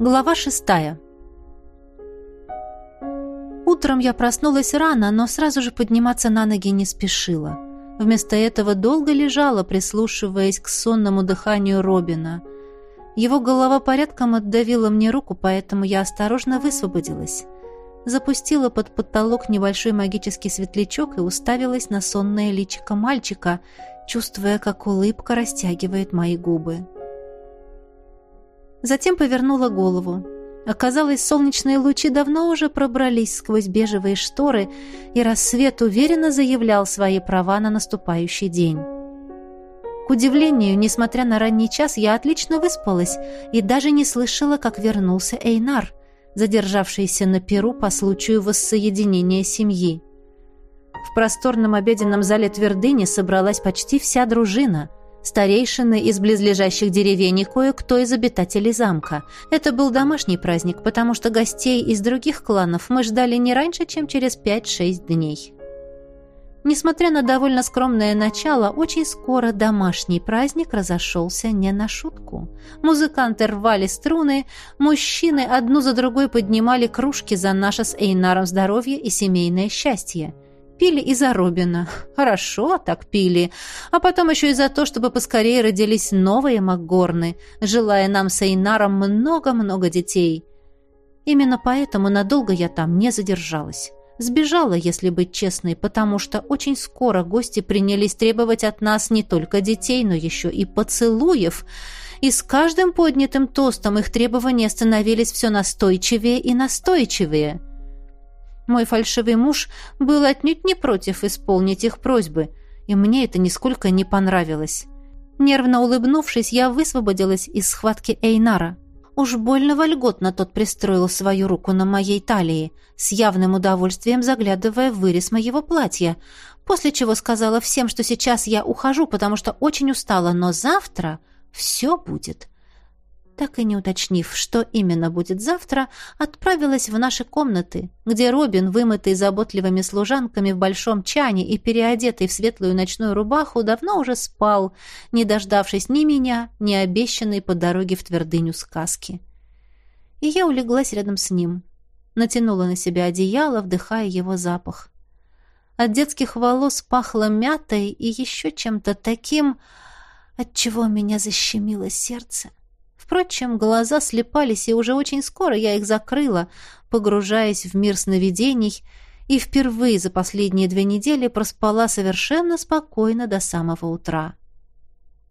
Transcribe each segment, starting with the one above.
Глава шестая. Утром я проснулась рано, но сразу же подниматься на ноги не спешила. Вместо этого долго лежала, прислушиваясь к сонному дыханию Робина. Его голова порядком отдавила мне руку, поэтому я осторожно высвободилась. Запустила под потолок небольшой магический светлячок и уставилась на сонное личико мальчика, чувствуя, как улыбка растягивает мои губы. Затем повернула голову. Оказалось, солнечные лучи давно уже пробрались сквозь бежевые шторы, и рассвет уверенно заявлял свои права на наступающий день. К удивлению, несмотря на ранний час, я отлично выспалась и даже не слышала, как вернулся Эйнар, задержавшийся на Перу по случаю воссоединения семьи. В просторном обеденном зале твердыни собралась почти вся дружина – Старейшины из близлежащих деревень и кое-кто из обитателей замка. Это был домашний праздник, потому что гостей из других кланов мы ждали не раньше, чем через 5-6 дней. Несмотря на довольно скромное начало, очень скоро домашний праздник разошелся не на шутку. Музыканты рвали струны, мужчины одну за другой поднимали кружки за наше с Эйнаром здоровье и семейное счастье – Пили и за Робина. Хорошо так пили. А потом еще и за то, чтобы поскорее родились новые Макгорны, желая нам с Эйнаром много-много детей. Именно поэтому надолго я там не задержалась. Сбежала, если быть честной, потому что очень скоро гости принялись требовать от нас не только детей, но еще и поцелуев. И с каждым поднятым тостом их требования становились все настойчивее и настойчивее. Мой фальшивый муж был отнюдь не против исполнить их просьбы, и мне это нисколько не понравилось. Нервно улыбнувшись, я высвободилась из схватки Эйнара. Уж больно вольготно тот пристроил свою руку на моей талии, с явным удовольствием заглядывая в вырез моего платья, после чего сказала всем, что сейчас я ухожу, потому что очень устала, но завтра все будет так и не уточнив, что именно будет завтра, отправилась в наши комнаты, где Робин, вымытый заботливыми служанками в большом чане и переодетый в светлую ночную рубаху, давно уже спал, не дождавшись ни меня, ни обещанной по дороге в твердыню сказки. И я улеглась рядом с ним, натянула на себя одеяло, вдыхая его запах. От детских волос пахло мятой и еще чем-то таким, от чего меня защемило сердце. Впрочем, глаза слепались, и уже очень скоро я их закрыла, погружаясь в мир сновидений, и впервые за последние две недели проспала совершенно спокойно до самого утра.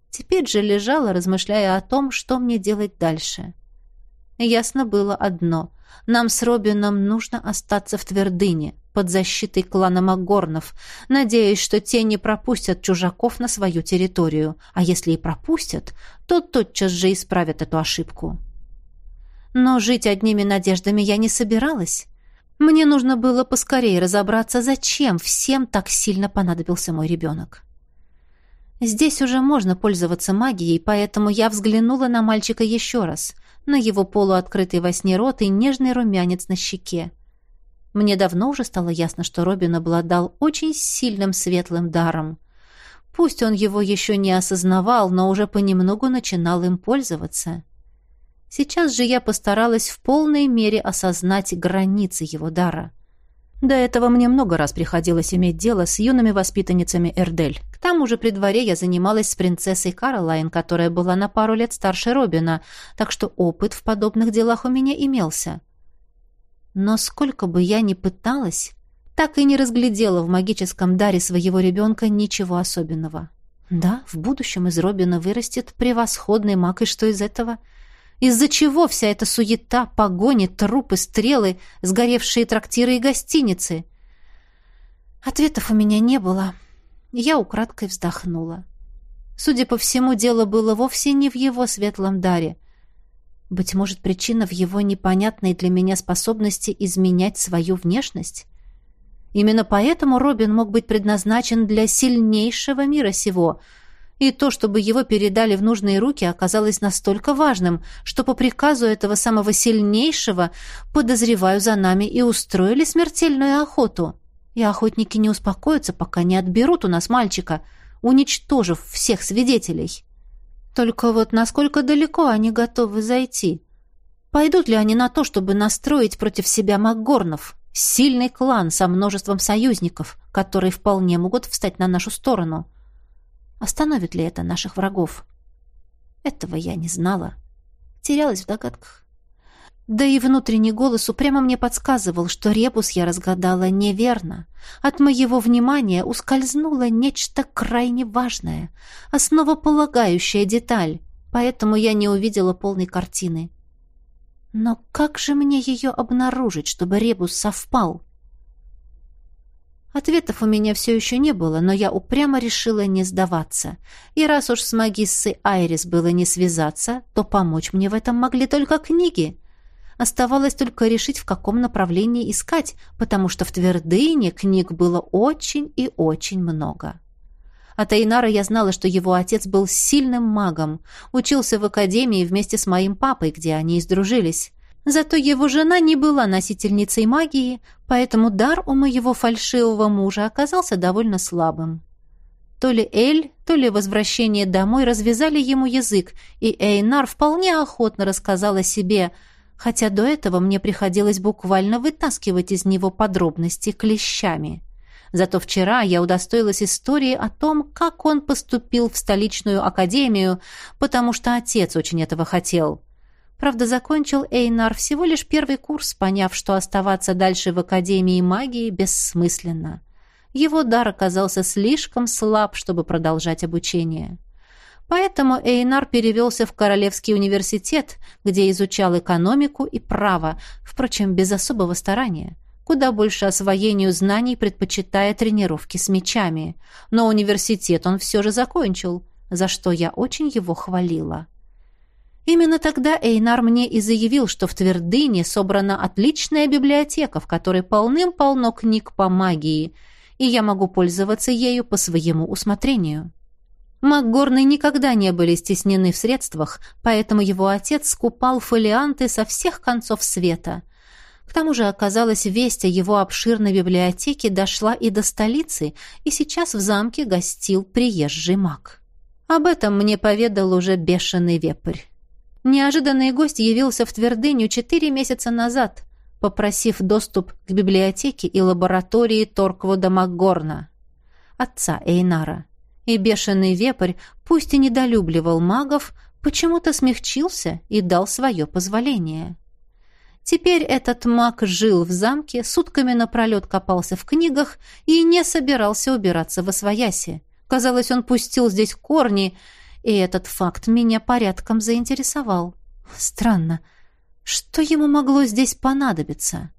Теперь же лежала, размышляя о том, что мне делать дальше. Ясно было одно — нам с Робином нужно остаться в твердыне, под защитой клана Макгорнов, надеясь, что те не пропустят чужаков на свою территорию, а если и пропустят, то тотчас же исправят эту ошибку. Но жить одними надеждами я не собиралась. Мне нужно было поскорее разобраться, зачем всем так сильно понадобился мой ребенок. Здесь уже можно пользоваться магией, поэтому я взглянула на мальчика еще раз, на его полуоткрытый во сне рот и нежный румянец на щеке. Мне давно уже стало ясно, что Робин обладал очень сильным светлым даром. Пусть он его еще не осознавал, но уже понемногу начинал им пользоваться. Сейчас же я постаралась в полной мере осознать границы его дара. До этого мне много раз приходилось иметь дело с юными воспитанницами Эрдель. К тому же при дворе я занималась с принцессой Каролайн, которая была на пару лет старше Робина, так что опыт в подобных делах у меня имелся. Но сколько бы я ни пыталась, так и не разглядела в магическом даре своего ребенка ничего особенного. Да, в будущем из Робина вырастет превосходный маг, и что из этого? Из-за чего вся эта суета, погони, трупы, стрелы, сгоревшие трактиры и гостиницы? Ответов у меня не было. Я украдкой вздохнула. Судя по всему, дело было вовсе не в его светлом даре — быть может, причина в его непонятной для меня способности изменять свою внешность? Именно поэтому Робин мог быть предназначен для сильнейшего мира сего, и то, чтобы его передали в нужные руки, оказалось настолько важным, что по приказу этого самого сильнейшего, подозреваю, за нами и устроили смертельную охоту. И охотники не успокоятся, пока не отберут у нас мальчика, уничтожив всех свидетелей». Только вот насколько далеко они готовы зайти? Пойдут ли они на то, чтобы настроить против себя Макгорнов, сильный клан со множеством союзников, которые вполне могут встать на нашу сторону? Остановит ли это наших врагов? Этого я не знала. Терялась в догадках. Да и внутренний голос упрямо мне подсказывал, что ребус я разгадала неверно. От моего внимания ускользнуло нечто крайне важное, основополагающая деталь, поэтому я не увидела полной картины. Но как же мне ее обнаружить, чтобы ребус совпал? Ответов у меня все еще не было, но я упрямо решила не сдаваться. И раз уж с магиссой Айрис было не связаться, то помочь мне в этом могли только книги. Оставалось только решить, в каком направлении искать, потому что в Твердыне книг было очень и очень много. От Эйнара я знала, что его отец был сильным магом, учился в академии вместе с моим папой, где они и сдружились. Зато его жена не была носительницей магии, поэтому дар у моего фальшивого мужа оказался довольно слабым. То ли Эль, то ли возвращение домой развязали ему язык, и Эйнар вполне охотно рассказал о себе, хотя до этого мне приходилось буквально вытаскивать из него подробности клещами. Зато вчера я удостоилась истории о том, как он поступил в столичную академию, потому что отец очень этого хотел. Правда, закончил Эйнар всего лишь первый курс, поняв, что оставаться дальше в Академии магии бессмысленно. Его дар оказался слишком слаб, чтобы продолжать обучение. Поэтому Эйнар перевелся в Королевский университет, где изучал экономику и право, впрочем, без особого старания. Куда больше освоению знаний предпочитая тренировки с мечами. Но университет он все же закончил, за что я очень его хвалила. Именно тогда Эйнар мне и заявил, что в Твердыне собрана отличная библиотека, в которой полным-полно книг по магии, и я могу пользоваться ею по своему усмотрению. Макгорны никогда не были стеснены в средствах, поэтому его отец скупал фолианты со всех концов света. К тому же, оказалось, весть о его обширной библиотеке дошла и до столицы, и сейчас в замке гостил приезжий маг. Об этом мне поведал уже бешеный вепрь. Неожиданный гость явился в Твердыню четыре месяца назад, попросив доступ к библиотеке и лаборатории Торквода Макгорна, отца Эйнара. И бешеный вепрь, пусть и недолюбливал магов, почему-то смягчился и дал свое позволение. Теперь этот маг жил в замке, сутками напролет копался в книгах и не собирался убираться во свояси. Казалось, он пустил здесь корни — и этот факт меня порядком заинтересовал. Странно, что ему могло здесь понадобиться?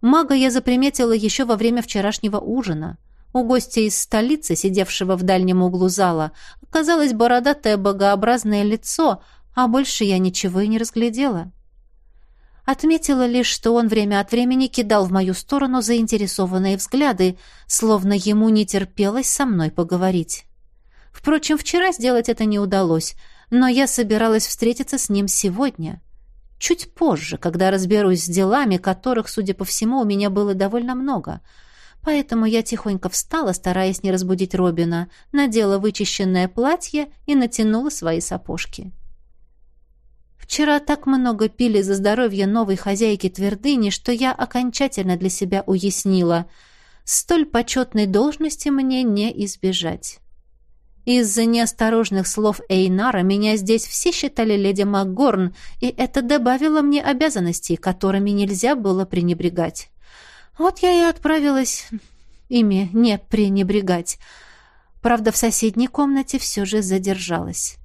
Мага я заприметила еще во время вчерашнего ужина. У гостя из столицы, сидевшего в дальнем углу зала, оказалось бородатое богообразное лицо, а больше я ничего и не разглядела. Отметила лишь, что он время от времени кидал в мою сторону заинтересованные взгляды, словно ему не терпелось со мной поговорить. Впрочем, вчера сделать это не удалось, но я собиралась встретиться с ним сегодня. Чуть позже, когда разберусь с делами, которых, судя по всему, у меня было довольно много. Поэтому я тихонько встала, стараясь не разбудить Робина, надела вычищенное платье и натянула свои сапожки. Вчера так много пили за здоровье новой хозяйки твердыни, что я окончательно для себя уяснила. Столь почетной должности мне не избежать. Из-за неосторожных слов Эйнара меня здесь все считали леди МакГорн, и это добавило мне обязанностей, которыми нельзя было пренебрегать. Вот я и отправилась ими не пренебрегать. Правда, в соседней комнате все же задержалась.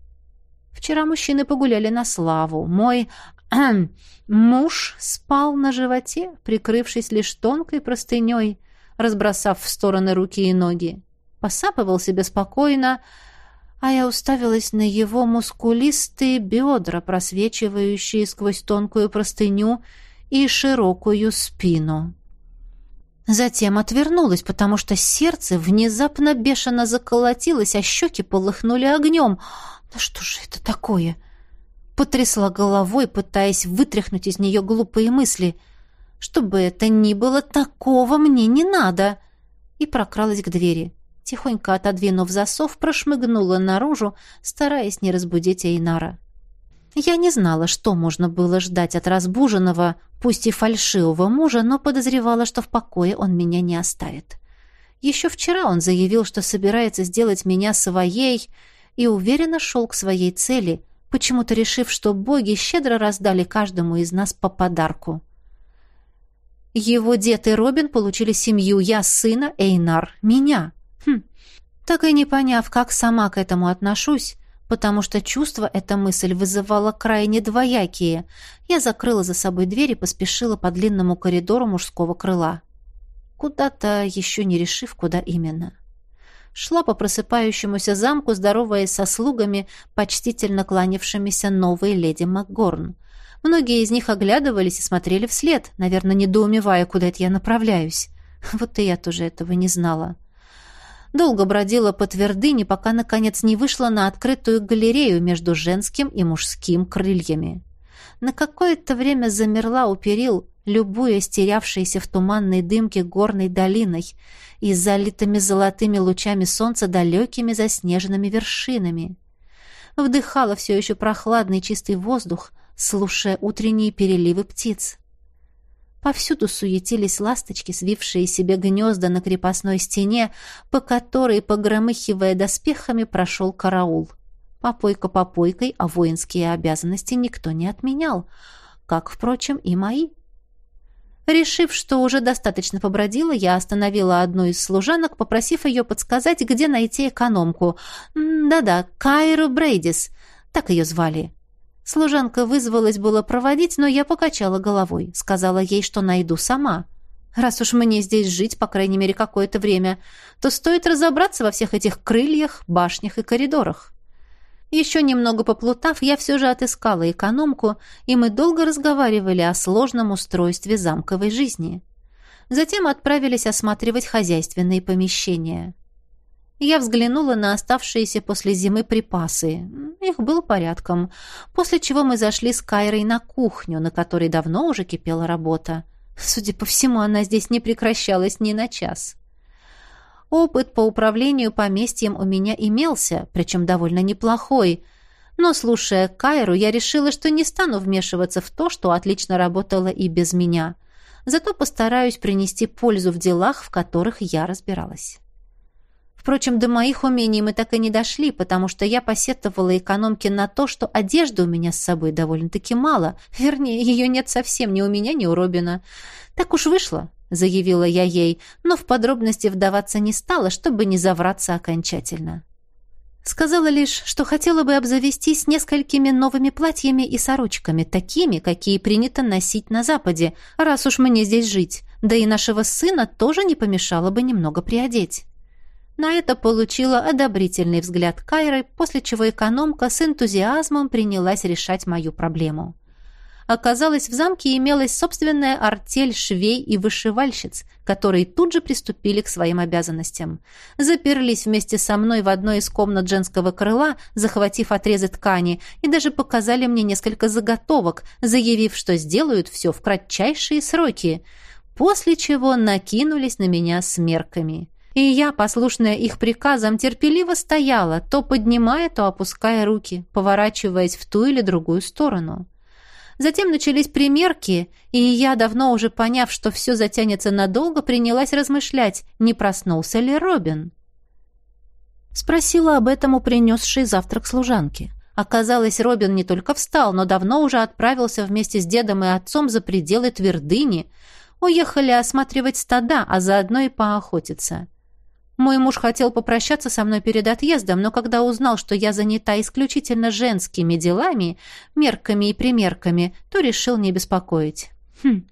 Вчера мужчины погуляли на славу. Мой муж спал на животе, прикрывшись лишь тонкой простыней, разбросав в стороны руки и ноги посапывал себе спокойно, а я уставилась на его мускулистые бедра, просвечивающие сквозь тонкую простыню и широкую спину. Затем отвернулась, потому что сердце внезапно бешено заколотилось, а щеки полыхнули огнем. «Да что же это такое?» Потрясла головой, пытаясь вытряхнуть из нее глупые мысли. «Что бы это ни было, такого мне не надо!» И прокралась к двери тихонько отодвинув засов, прошмыгнула наружу, стараясь не разбудить Эйнара. Я не знала, что можно было ждать от разбуженного, пусть и фальшивого мужа, но подозревала, что в покое он меня не оставит. Еще вчера он заявил, что собирается сделать меня своей, и уверенно шел к своей цели, почему-то решив, что боги щедро раздали каждому из нас по подарку. Его дед и Робин получили семью, я сына, Эйнар, меня. Хм. Так и не поняв, как сама к этому отношусь, потому что чувство эта мысль вызывала крайне двоякие. Я закрыла за собой дверь и поспешила по длинному коридору мужского крыла. Куда-то, еще не решив, куда именно. Шла по просыпающемуся замку, здороваясь со слугами, почтительно кланявшимися новой леди МакГорн. Многие из них оглядывались и смотрели вслед, наверное, недоумевая, куда это я направляюсь. Вот и я тоже этого не знала. — Долго бродила по твердыне, пока, наконец, не вышла на открытую галерею между женским и мужским крыльями. На какое-то время замерла у перил, любуя стерявшейся в туманной дымке горной долиной и залитыми золотыми лучами солнца далекими заснеженными вершинами. Вдыхала все еще прохладный чистый воздух, слушая утренние переливы птиц. Повсюду суетились ласточки, свившие себе гнезда на крепостной стене, по которой, погромыхивая доспехами, прошел караул. Попойка попойкой, а воинские обязанности никто не отменял, как, впрочем, и мои. Решив, что уже достаточно побродила, я остановила одну из служанок, попросив ее подсказать, где найти экономку. Да-да, Кайру Брейдис, так ее звали. Служанка вызвалась было проводить, но я покачала головой. Сказала ей, что найду сама. Раз уж мне здесь жить, по крайней мере, какое-то время, то стоит разобраться во всех этих крыльях, башнях и коридорах. Еще немного поплутав, я все же отыскала экономку, и мы долго разговаривали о сложном устройстве замковой жизни. Затем отправились осматривать хозяйственные помещения. Я взглянула на оставшиеся после зимы припасы. Их было порядком. После чего мы зашли с Кайрой на кухню, на которой давно уже кипела работа. Судя по всему, она здесь не прекращалась ни на час. Опыт по управлению поместьем у меня имелся, причем довольно неплохой. Но, слушая Кайру, я решила, что не стану вмешиваться в то, что отлично работало и без меня. Зато постараюсь принести пользу в делах, в которых я разбиралась. Впрочем, до моих умений мы так и не дошли, потому что я посетовала экономке на то, что одежды у меня с собой довольно-таки мало. Вернее, ее нет совсем ни у меня, ни у Робина. Так уж вышло, заявила я ей, но в подробности вдаваться не стала, чтобы не завраться окончательно. Сказала лишь, что хотела бы обзавестись несколькими новыми платьями и сорочками, такими, какие принято носить на Западе, раз уж мне здесь жить. Да и нашего сына тоже не помешало бы немного приодеть. На это получила одобрительный взгляд Кайры, после чего экономка с энтузиазмом принялась решать мою проблему. Оказалось, в замке имелась собственная артель швей и вышивальщиц, которые тут же приступили к своим обязанностям. Заперлись вместе со мной в одной из комнат женского крыла, захватив отрезы ткани, и даже показали мне несколько заготовок, заявив, что сделают все в кратчайшие сроки, после чего накинулись на меня с мерками и я, послушная их приказам, терпеливо стояла, то поднимая, то опуская руки, поворачиваясь в ту или другую сторону. Затем начались примерки, и я, давно уже поняв, что все затянется надолго, принялась размышлять, не проснулся ли Робин. Спросила об этом у принесшей завтрак служанки. Оказалось, Робин не только встал, но давно уже отправился вместе с дедом и отцом за пределы твердыни. Уехали осматривать стада, а заодно и поохотиться. Мой муж хотел попрощаться со мной перед отъездом, но когда узнал, что я занята исключительно женскими делами, мерками и примерками, то решил не беспокоить. Хм.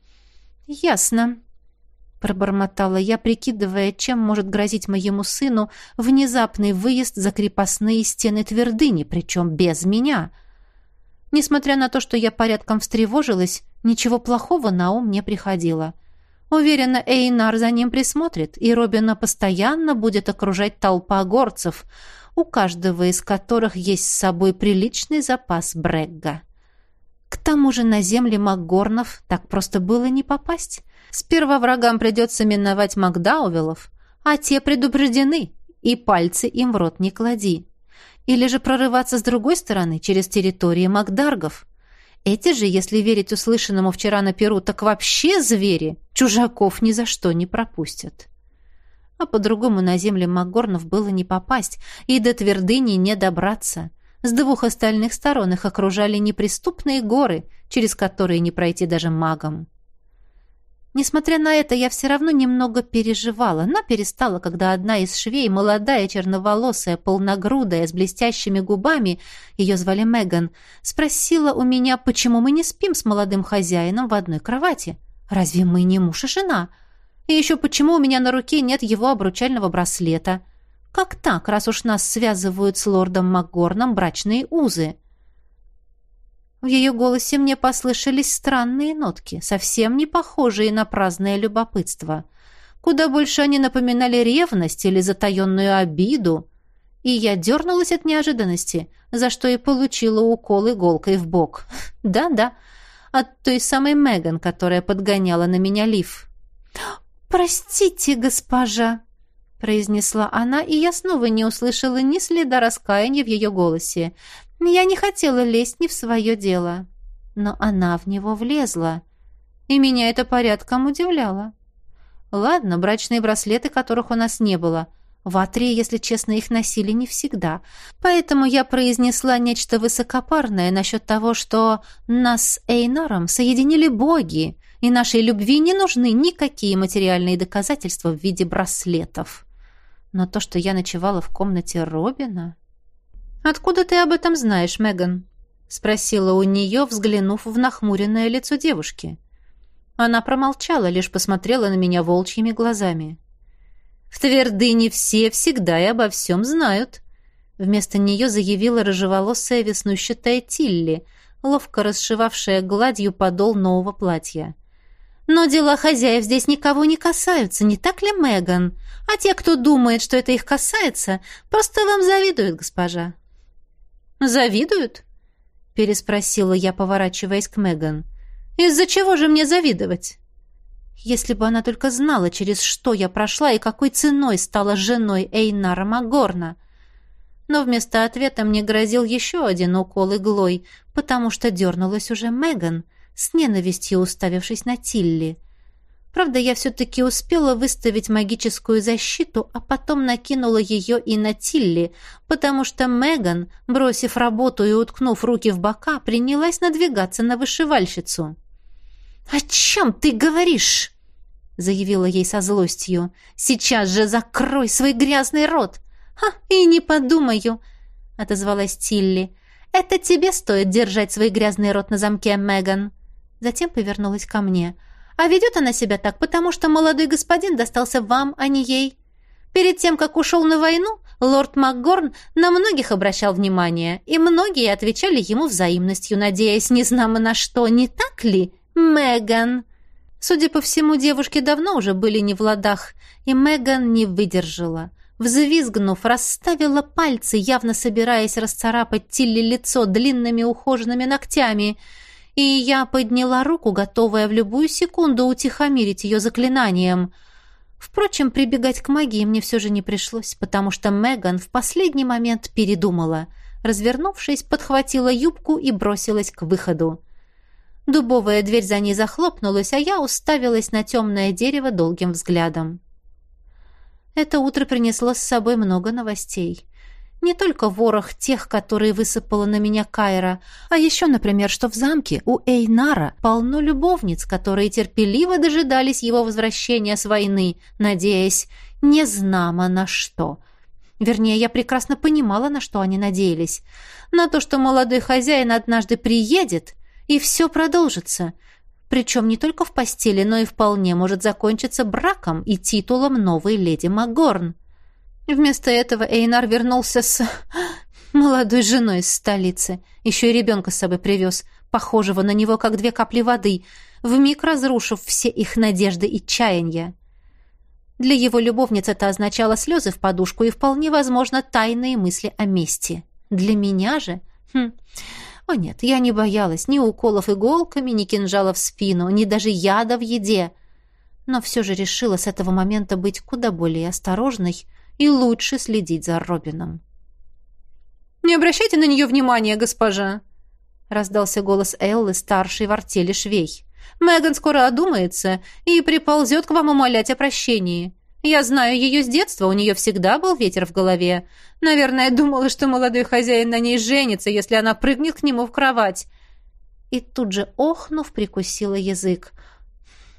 Ясно, пробормотала я, прикидывая, чем может грозить моему сыну внезапный выезд за крепостные стены твердыни, причем без меня. Несмотря на то, что я порядком встревожилась, ничего плохого на ум не приходило. — Уверена, Эйнар за ним присмотрит, и Робина постоянно будет окружать толпа горцев, у каждого из которых есть с собой приличный запас брегга. К тому же на земли Макгорнов так просто было не попасть. Сперва врагам придется миновать Макдаувелов, а те предупреждены, и пальцы им в рот не клади. Или же прорываться с другой стороны, через территории Макдаргов? Эти же, если верить услышанному вчера на Перу, так вообще звери, чужаков ни за что не пропустят. А по-другому на земле Магорнов было не попасть, и до твердыни не добраться. С двух остальных сторон их окружали неприступные горы, через которые не пройти даже магам. Несмотря на это, я все равно немного переживала, но перестала, когда одна из швей, молодая, черноволосая, полногрудая, с блестящими губами, ее звали Меган, спросила у меня, почему мы не спим с молодым хозяином в одной кровати. Разве мы не муж и жена? И еще почему у меня на руке нет его обручального браслета? Как так, раз уж нас связывают с лордом Макгорном брачные узы?» В ее голосе мне послышались странные нотки, совсем не похожие на праздное любопытство. Куда больше они напоминали ревность или затаенную обиду. И я дернулась от неожиданности, за что и получила укол иголкой в бок. Да-да, от той самой Меган, которая подгоняла на меня лиф. «Простите, госпожа», — произнесла она, и я снова не услышала ни следа раскаяния в ее голосе. Я не хотела лезть не в свое дело, но она в него влезла, и меня это порядком удивляло. Ладно, брачные браслеты, которых у нас не было. В Атре, если честно, их носили не всегда. Поэтому я произнесла нечто высокопарное насчет того, что нас с Эйнаром соединили боги, и нашей любви не нужны никакие материальные доказательства в виде браслетов. Но то, что я ночевала в комнате Робина... «Откуда ты об этом знаешь, Меган?» — спросила у нее, взглянув в нахмуренное лицо девушки. Она промолчала, лишь посмотрела на меня волчьими глазами. «В твердыне все всегда и обо всем знают», — вместо нее заявила рыжеволосая веснущатая Тилли, ловко расшивавшая гладью подол нового платья. «Но дела хозяев здесь никого не касаются, не так ли, Меган? А те, кто думает, что это их касается, просто вам завидуют, госпожа». «Завидуют?» — переспросила я, поворачиваясь к Меган. «Из-за чего же мне завидовать?» Если бы она только знала, через что я прошла и какой ценой стала женой Эйнара Магорна. Но вместо ответа мне грозил еще один укол иглой, потому что дернулась уже Меган, с ненавистью уставившись на Тилли. Правда, я все-таки успела выставить магическую защиту, а потом накинула ее и на Тилли, потому что Меган, бросив работу и уткнув руки в бока, принялась надвигаться на вышивальщицу. «О чем ты говоришь?» — заявила ей со злостью. «Сейчас же закрой свой грязный рот!» «Ха, и не подумаю!» — отозвалась Тилли. «Это тебе стоит держать свой грязный рот на замке, Меган!» Затем повернулась ко мне — а ведет она себя так, потому что молодой господин достался вам, а не ей. Перед тем, как ушел на войну, лорд МакГорн на многих обращал внимание, и многие отвечали ему взаимностью, надеясь незнамо на что, не так ли, Меган?» Судя по всему, девушки давно уже были не в ладах, и Меган не выдержала. Взвизгнув, расставила пальцы, явно собираясь расцарапать Тилли лицо длинными ухоженными ногтями — и я подняла руку, готовая в любую секунду утихомирить ее заклинанием. Впрочем, прибегать к магии мне все же не пришлось, потому что Меган в последний момент передумала. Развернувшись, подхватила юбку и бросилась к выходу. Дубовая дверь за ней захлопнулась, а я уставилась на темное дерево долгим взглядом. Это утро принесло с собой много новостей. Не только ворох тех, которые высыпала на меня Кайра, а еще, например, что в замке у Эйнара полно любовниц, которые терпеливо дожидались его возвращения с войны, надеясь не знамо на что. Вернее, я прекрасно понимала, на что они надеялись. На то, что молодой хозяин однажды приедет, и все продолжится. Причем не только в постели, но и вполне может закончиться браком и титулом новой леди Магорн. Вместо этого Эйнар вернулся с молодой женой из столицы. Еще и ребенка с собой привез, похожего на него, как две капли воды, вмиг разрушив все их надежды и чаяния. Для его любовниц это означало слезы в подушку и, вполне возможно, тайные мысли о мести. Для меня же... Хм... О нет, я не боялась ни уколов иголками, ни кинжала в спину, ни даже яда в еде. Но все же решила с этого момента быть куда более осторожной, и лучше следить за Робином. «Не обращайте на нее внимания, госпожа!» раздался голос Эллы, старшей в артели швей. «Меган скоро одумается и приползет к вам умолять о прощении. Я знаю ее с детства, у нее всегда был ветер в голове. Наверное, думала, что молодой хозяин на ней женится, если она прыгнет к нему в кровать». И тут же, охнув, прикусила язык.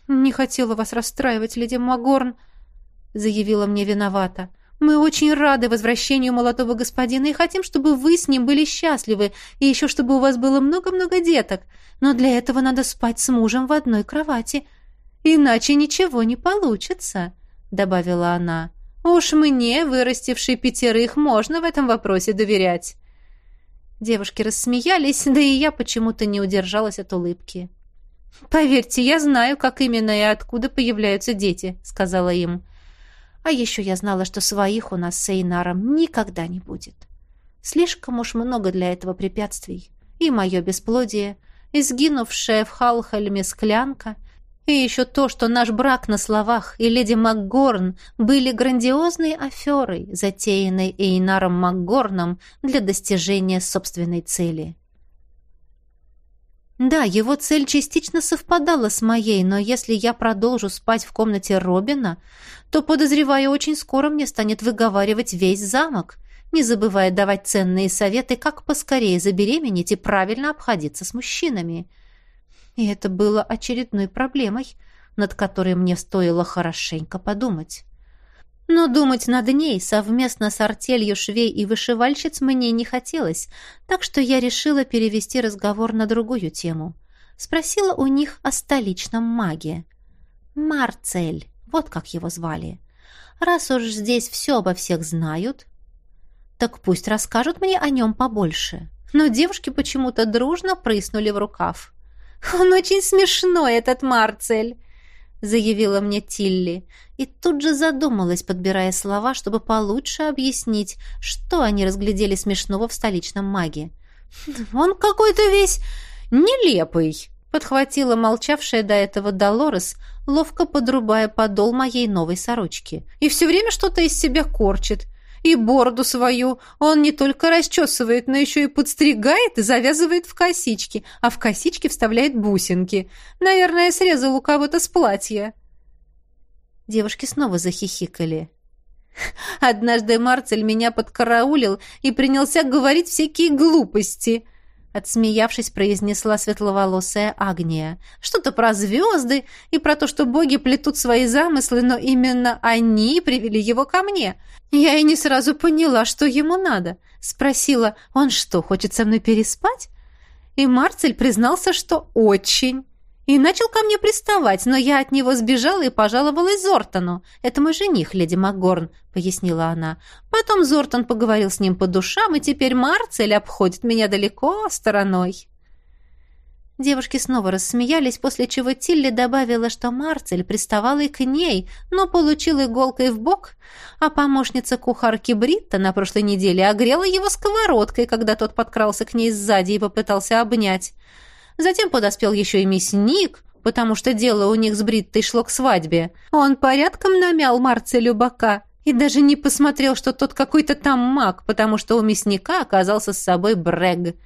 «Не хотела вас расстраивать, леди Магорн», — заявила мне виновата. Мы очень рады возвращению молодого господина и хотим, чтобы вы с ним были счастливы, и еще чтобы у вас было много-много деток. Но для этого надо спать с мужем в одной кровати. Иначе ничего не получится», — добавила она. «Уж мне, вырастившей пятерых, можно в этом вопросе доверять». Девушки рассмеялись, да и я почему-то не удержалась от улыбки. «Поверьте, я знаю, как именно и откуда появляются дети», — сказала им. А еще я знала, что своих у нас с Эйнаром никогда не будет. Слишком уж много для этого препятствий. И мое бесплодие, и сгинувшая в Халхальме склянка, и еще то, что наш брак на словах и леди МакГорн были грандиозной аферой, затеянной Эйнаром МакГорном для достижения собственной цели. Да, его цель частично совпадала с моей, но если я продолжу спать в комнате Робина, то, подозреваю, очень скоро мне станет выговаривать весь замок, не забывая давать ценные советы, как поскорее забеременеть и правильно обходиться с мужчинами. И это было очередной проблемой, над которой мне стоило хорошенько подумать. Но думать над ней совместно с артелью швей и вышивальщиц мне не хотелось, так что я решила перевести разговор на другую тему. Спросила у них о столичном маге. Марцель, вот как его звали. Раз уж здесь все обо всех знают, так пусть расскажут мне о нем побольше. Но девушки почему-то дружно прыснули в рукав. «Он очень смешной, этот Марцель!» — заявила мне Тилли, и тут же задумалась, подбирая слова, чтобы получше объяснить, что они разглядели смешного в столичном маге. «Он какой-то весь нелепый», — подхватила молчавшая до этого Долорес, ловко подрубая подол моей новой сорочки. «И все время что-то из себя корчит. И бороду свою он не только расчесывает, но еще и подстригает и завязывает в косички, а в косички вставляет бусинки. Наверное, срезал у кого-то с платья. Девушки снова захихикали. Однажды Марцель меня подкараулил и принялся говорить всякие глупости — Отсмеявшись, произнесла светловолосая Агния. Что-то про звезды и про то, что боги плетут свои замыслы, но именно они привели его ко мне. Я и не сразу поняла, что ему надо. Спросила, он что, хочет со мной переспать? И Марцель признался, что очень и начал ко мне приставать, но я от него сбежала и пожаловалась Зортону. Это мой жених, леди Макгорн», — пояснила она. «Потом Зортон поговорил с ним по душам, и теперь Марцель обходит меня далеко стороной». Девушки снова рассмеялись, после чего Тилли добавила, что Марцель приставал и к ней, но получил иголкой в бок, а помощница кухарки Бритта на прошлой неделе огрела его сковородкой, когда тот подкрался к ней сзади и попытался обнять. Затем подоспел еще и мясник, потому что дело у них с Бриттой шло к свадьбе. Он порядком намял Марцелю бока и даже не посмотрел, что тот какой-то там маг, потому что у мясника оказался с собой Брег.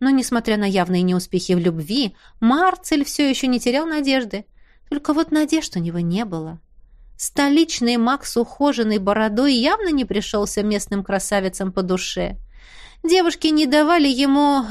Но, несмотря на явные неуспехи в любви, Марцель все еще не терял надежды. Только вот надежд у него не было. Столичный маг с ухоженной бородой явно не пришелся местным красавицам по душе. Девушки не давали ему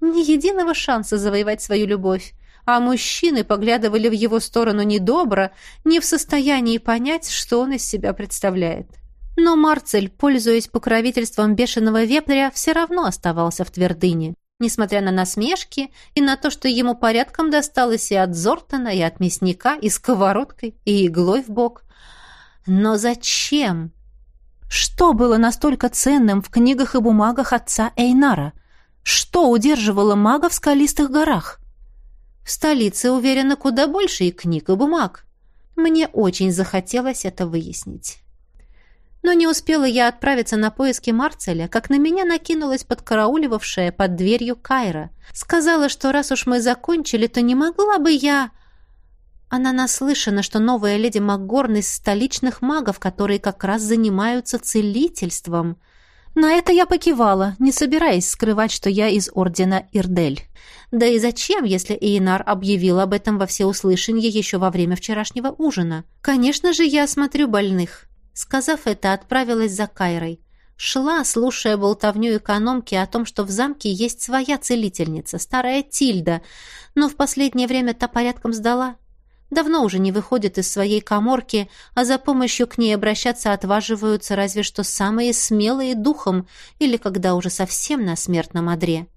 ни единого шанса завоевать свою любовь, а мужчины поглядывали в его сторону недобро, не в состоянии понять, что он из себя представляет. Но Марцель, пользуясь покровительством бешеного вепря, все равно оставался в твердыне, несмотря на насмешки и на то, что ему порядком досталось и от Зортона, и от мясника, и сковородкой, и иглой в бок. Но зачем? Что было настолько ценным в книгах и бумагах отца Эйнара? Что удерживало мага в скалистых горах? В столице, уверена, куда больше и книг, и бумаг. Мне очень захотелось это выяснить. Но не успела я отправиться на поиски Марцеля, как на меня накинулась подкарауливавшая под дверью Кайра. Сказала, что раз уж мы закончили, то не могла бы я... Она наслышана, что новая леди Макгорн из столичных магов, которые как раз занимаются целительством — На это я покивала, не собираясь скрывать, что я из ордена Ирдель. Да и зачем, если Эйнар объявил об этом во всеуслышание еще во время вчерашнего ужина? Конечно же, я осмотрю больных. Сказав это, отправилась за Кайрой. Шла, слушая болтовню экономки о том, что в замке есть своя целительница, старая Тильда, но в последнее время та порядком сдала. Давно уже не выходит из своей коморки, а за помощью к ней обращаться отваживаются разве что самые смелые духом или когда уже совсем на смертном одре.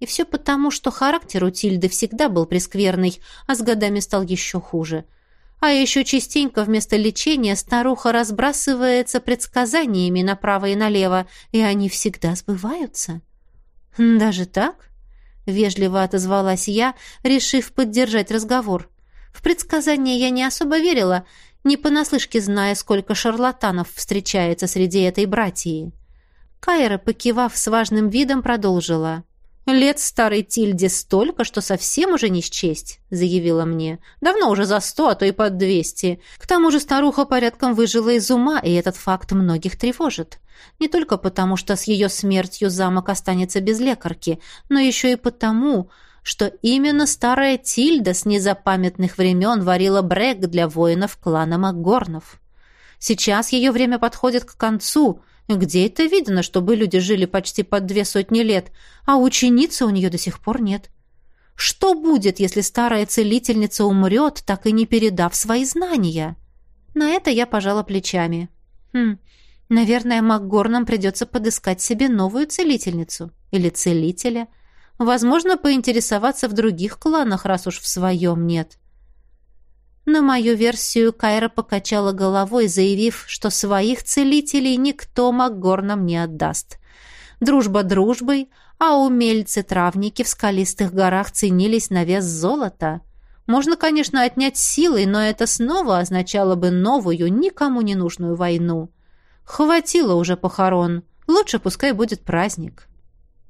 И все потому, что характер у Тильды всегда был прескверный, а с годами стал еще хуже. А еще частенько вместо лечения старуха разбрасывается предсказаниями направо и налево, и они всегда сбываются. «Даже так?» — вежливо отозвалась я, решив поддержать разговор. В предсказания я не особо верила, не понаслышке зная, сколько шарлатанов встречается среди этой братьи. Кайра, покивав с важным видом, продолжила. «Лет старой Тильде столько, что совсем уже не счесть», — заявила мне. «Давно уже за сто, а то и под двести. К тому же старуха порядком выжила из ума, и этот факт многих тревожит. Не только потому, что с ее смертью замок останется без лекарки, но еще и потому, что именно старая Тильда с незапамятных времен варила брек для воинов клана Макгорнов. Сейчас ее время подходит к концу. Где это видно, чтобы люди жили почти под две сотни лет, а ученицы у нее до сих пор нет? Что будет, если старая целительница умрет, так и не передав свои знания? На это я пожала плечами. Хм, наверное, Макгорнам придется подыскать себе новую целительницу или целителя – Возможно, поинтересоваться в других кланах, раз уж в своем нет. На мою версию Кайра покачала головой, заявив, что своих целителей никто Макгорнам не отдаст. Дружба дружбой, а умельцы-травники в скалистых горах ценились на вес золота. Можно, конечно, отнять силой, но это снова означало бы новую, никому не нужную войну. Хватило уже похорон. Лучше пускай будет праздник.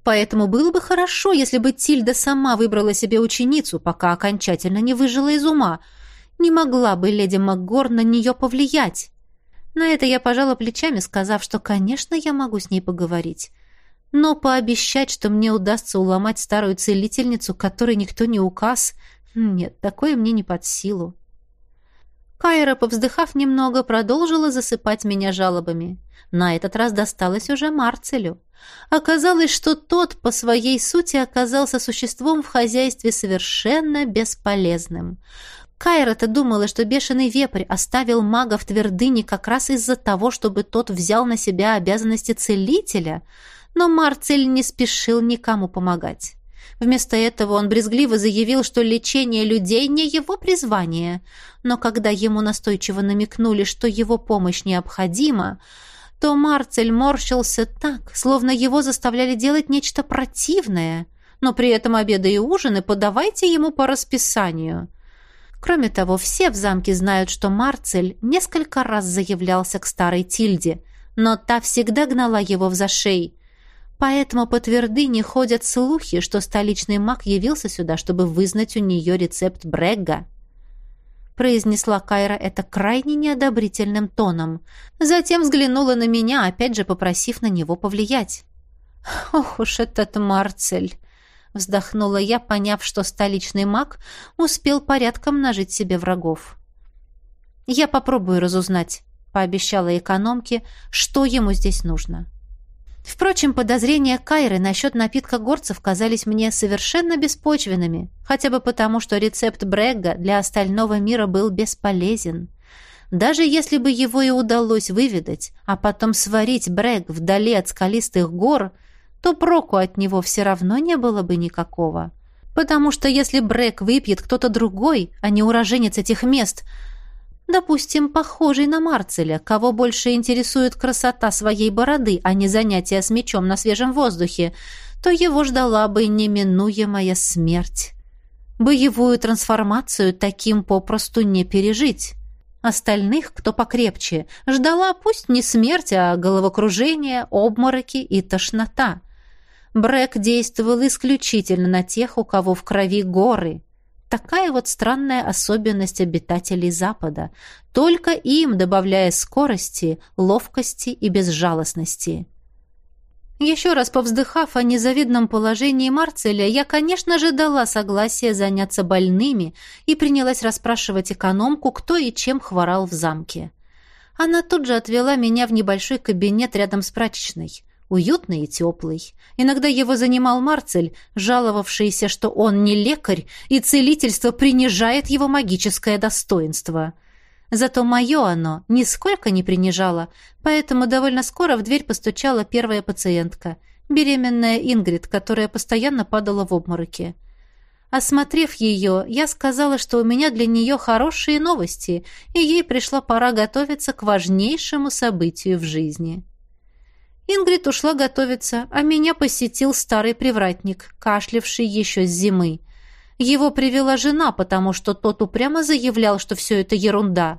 Поэтому было бы хорошо, если бы Тильда сама выбрала себе ученицу, пока окончательно не выжила из ума. Не могла бы леди МакГор на нее повлиять. На это я пожала плечами, сказав, что, конечно, я могу с ней поговорить. Но пообещать, что мне удастся уломать старую целительницу, которой никто не указ, нет, такое мне не под силу. Кайра, повздыхав немного, продолжила засыпать меня жалобами. На этот раз досталось уже Марцелю. Оказалось, что тот по своей сути оказался существом в хозяйстве совершенно бесполезным. Кайра-то думала, что бешеный вепрь оставил мага в твердыне как раз из-за того, чтобы тот взял на себя обязанности целителя, но Марцель не спешил никому помогать. Вместо этого он брезгливо заявил, что лечение людей не его призвание, но когда ему настойчиво намекнули, что его помощь необходима, то Марцель морщился так, словно его заставляли делать нечто противное, но при этом обеды и ужины подавайте ему по расписанию. Кроме того, все в замке знают, что Марцель несколько раз заявлялся к старой Тильде, но та всегда гнала его в зашей. Поэтому по твердыне ходят слухи, что столичный маг явился сюда, чтобы вызнать у нее рецепт Брегга произнесла Кайра это крайне неодобрительным тоном. Затем взглянула на меня, опять же попросив на него повлиять. «Ох уж этот Марцель!» Вздохнула я, поняв, что столичный маг успел порядком нажить себе врагов. «Я попробую разузнать», — пообещала экономке, что ему здесь нужно. Впрочем, подозрения Кайры насчет напитка горцев казались мне совершенно беспочвенными, хотя бы потому, что рецепт Брегга для остального мира был бесполезен. Даже если бы его и удалось выведать, а потом сварить Брег вдали от скалистых гор, то проку от него все равно не было бы никакого. Потому что если Брег выпьет кто-то другой, а не уроженец этих мест – Допустим, похожий на Марцеля, кого больше интересует красота своей бороды, а не занятия с мечом на свежем воздухе, то его ждала бы неминуемая смерть. Боевую трансформацию таким попросту не пережить. Остальных, кто покрепче, ждала пусть не смерть, а головокружение, обмороки и тошнота. Брэк действовал исключительно на тех, у кого в крови горы – Такая вот странная особенность обитателей Запада, только им добавляя скорости, ловкости и безжалостности. Еще раз повздыхав о незавидном положении Марцеля, я, конечно же, дала согласие заняться больными и принялась расспрашивать экономку, кто и чем хворал в замке. Она тут же отвела меня в небольшой кабинет рядом с прачечной. Уютный и теплый. Иногда его занимал Марцель, жаловавшийся, что он не лекарь, и целительство принижает его магическое достоинство. Зато мое оно нисколько не принижало, поэтому довольно скоро в дверь постучала первая пациентка, беременная Ингрид, которая постоянно падала в обмороки. Осмотрев ее, я сказала, что у меня для нее хорошие новости, и ей пришла пора готовиться к важнейшему событию в жизни. Ингрид ушла готовиться, а меня посетил старый привратник, кашлявший еще с зимы. Его привела жена, потому что тот упрямо заявлял, что все это ерунда.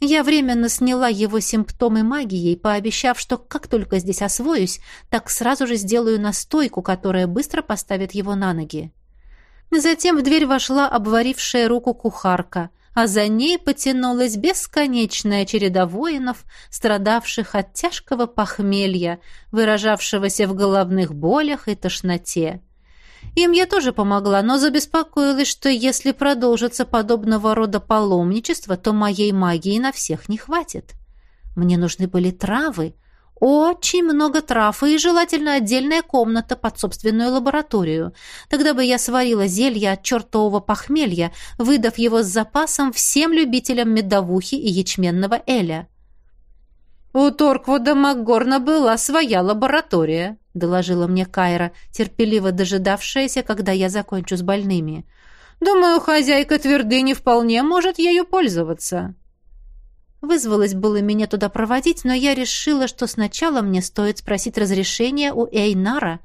Я временно сняла его симптомы магией, пообещав, что как только здесь освоюсь, так сразу же сделаю настойку, которая быстро поставит его на ноги. Затем в дверь вошла обварившая руку кухарка, а за ней потянулась бесконечная череда воинов, страдавших от тяжкого похмелья, выражавшегося в головных болях и тошноте. Им я тоже помогла, но забеспокоилась, что если продолжится подобного рода паломничество, то моей магии на всех не хватит. Мне нужны были травы, очень много трав и желательно отдельная комната под собственную лабораторию. Тогда бы я сварила зелье от чертового похмелья, выдав его с запасом всем любителям медовухи и ячменного эля. «У Торквуда Макгорна была своя лаборатория», — доложила мне Кайра, терпеливо дожидавшаяся, когда я закончу с больными. «Думаю, хозяйка твердыни вполне может ею пользоваться». Вызвалась было меня туда проводить, но я решила, что сначала мне стоит спросить разрешения у Эйнара.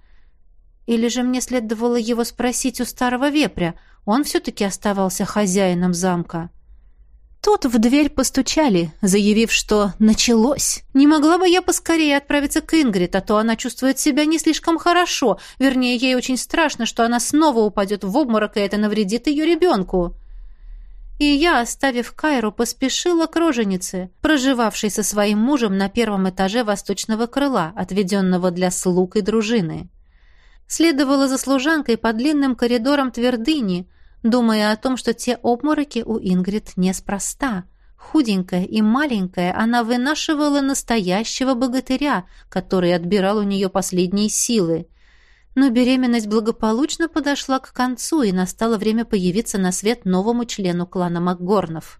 Или же мне следовало его спросить у старого вепря. Он все-таки оставался хозяином замка. Тут в дверь постучали, заявив, что началось. Не могла бы я поскорее отправиться к Ингрид, а то она чувствует себя не слишком хорошо. Вернее, ей очень страшно, что она снова упадет в обморок, и это навредит ее ребенку. И я, оставив Кайру, поспешила к роженице, проживавшей со своим мужем на первом этаже восточного крыла, отведенного для слуг и дружины. Следовала за служанкой по длинным коридорам твердыни, думая о том, что те обмороки у Ингрид неспроста. Худенькая и маленькая, она вынашивала настоящего богатыря, который отбирал у нее последние силы — но беременность благополучно подошла к концу, и настало время появиться на свет новому члену клана Макгорнов.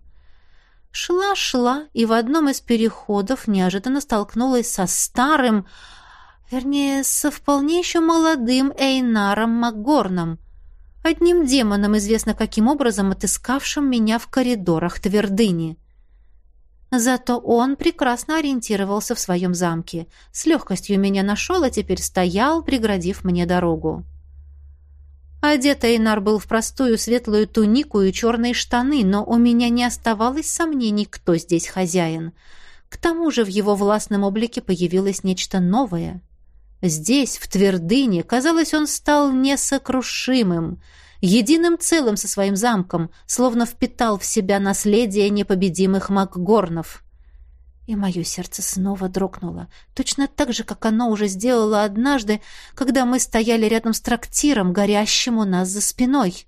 Шла-шла, и в одном из переходов неожиданно столкнулась со старым, вернее, со вполне еще молодым Эйнаром Макгорном, одним демоном, известно каким образом отыскавшим меня в коридорах твердыни. Зато он прекрасно ориентировался в своем замке. С легкостью меня нашел, а теперь стоял, преградив мне дорогу. Одет Эйнар был в простую светлую тунику и черные штаны, но у меня не оставалось сомнений, кто здесь хозяин. К тому же в его властном облике появилось нечто новое. Здесь, в твердыне, казалось, он стал несокрушимым — единым целым со своим замком, словно впитал в себя наследие непобедимых Макгорнов. И мое сердце снова дрогнуло, точно так же, как оно уже сделало однажды, когда мы стояли рядом с трактиром, горящим у нас за спиной.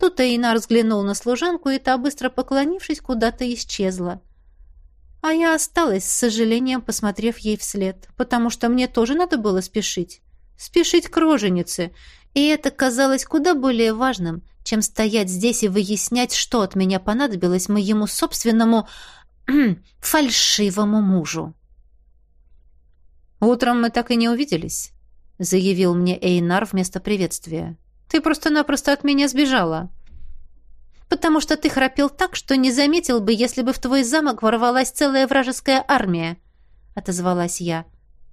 Тут Эйнар взглянул на служанку, и та, быстро поклонившись, куда-то исчезла. А я осталась, с сожалением посмотрев ей вслед, потому что мне тоже надо было спешить. Спешить к роженице, и это казалось куда более важным, чем стоять здесь и выяснять, что от меня понадобилось моему собственному фальшивому мужу. «Утром мы так и не увиделись», — заявил мне Эйнар вместо приветствия. «Ты просто-напросто от меня сбежала». «Потому что ты храпел так, что не заметил бы, если бы в твой замок ворвалась целая вражеская армия», — отозвалась я.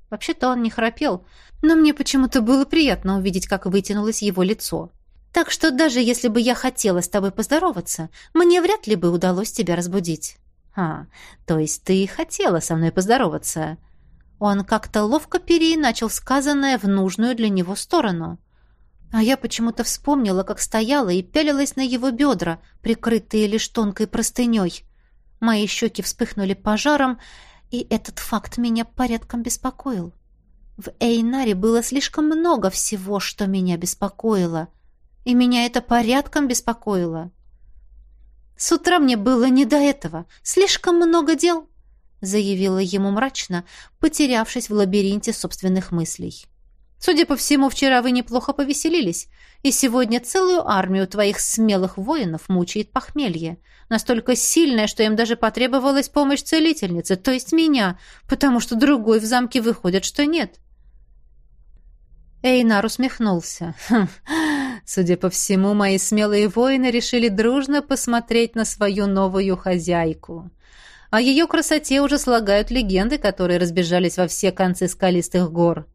Вообще-то он не храпел, — но мне почему-то было приятно увидеть, как вытянулось его лицо. Так что даже если бы я хотела с тобой поздороваться, мне вряд ли бы удалось тебя разбудить. А, то есть ты хотела со мной поздороваться? Он как-то ловко переиначил сказанное в нужную для него сторону. А я почему-то вспомнила, как стояла и пялилась на его бедра, прикрытые лишь тонкой простыней. Мои щеки вспыхнули пожаром, и этот факт меня порядком беспокоил. В Эйнаре было слишком много всего, что меня беспокоило, и меня это порядком беспокоило. С утра мне было не до этого, слишком много дел, заявила ему мрачно, потерявшись в лабиринте собственных мыслей. Судя по всему, вчера вы неплохо повеселились, и сегодня целую армию твоих смелых воинов мучает похмелье, настолько сильное, что им даже потребовалась помощь целительницы, то есть меня, потому что другой в замке выходит, что нет. Эйнар усмехнулся. «Хм, судя по всему, мои смелые воины решили дружно посмотреть на свою новую хозяйку. О ее красоте уже слагают легенды, которые разбежались во все концы скалистых гор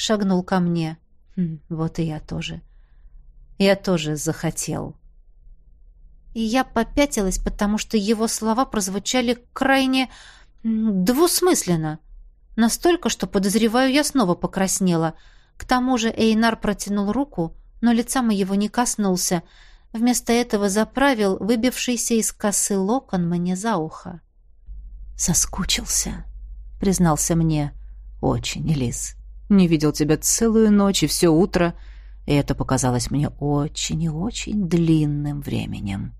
шагнул ко мне. Хм, вот и я тоже. Я тоже захотел. И я попятилась, потому что его слова прозвучали крайне двусмысленно. Настолько, что, подозреваю, я снова покраснела. К тому же Эйнар протянул руку, но лица моего не коснулся. Вместо этого заправил выбившийся из косы локон мне за ухо. «Соскучился», — признался мне. «Очень, Элис». Не видел тебя целую ночь и все утро, и это показалось мне очень и очень длинным временем.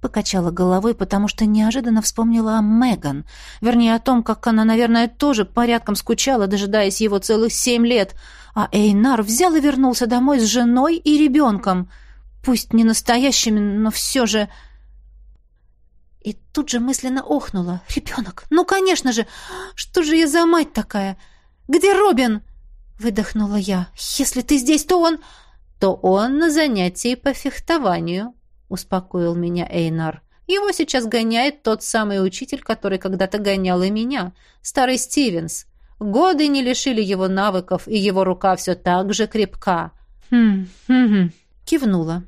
Покачала головой, потому что неожиданно вспомнила о Меган. Вернее, о том, как она, наверное, тоже порядком скучала, дожидаясь его целых семь лет. А Эйнар взял и вернулся домой с женой и ребенком. Пусть не настоящими, но все же... И тут же мысленно охнула. «Ребенок! Ну, конечно же! Что же я за мать такая? Где Робин?» — выдохнула я. «Если ты здесь, то он...» «То он на занятии по фехтованию», — успокоил меня Эйнар. «Его сейчас гоняет тот самый учитель, который когда-то гонял и меня, старый Стивенс. Годы не лишили его навыков, и его рука все так же крепка». «Хм, хм, кивнула.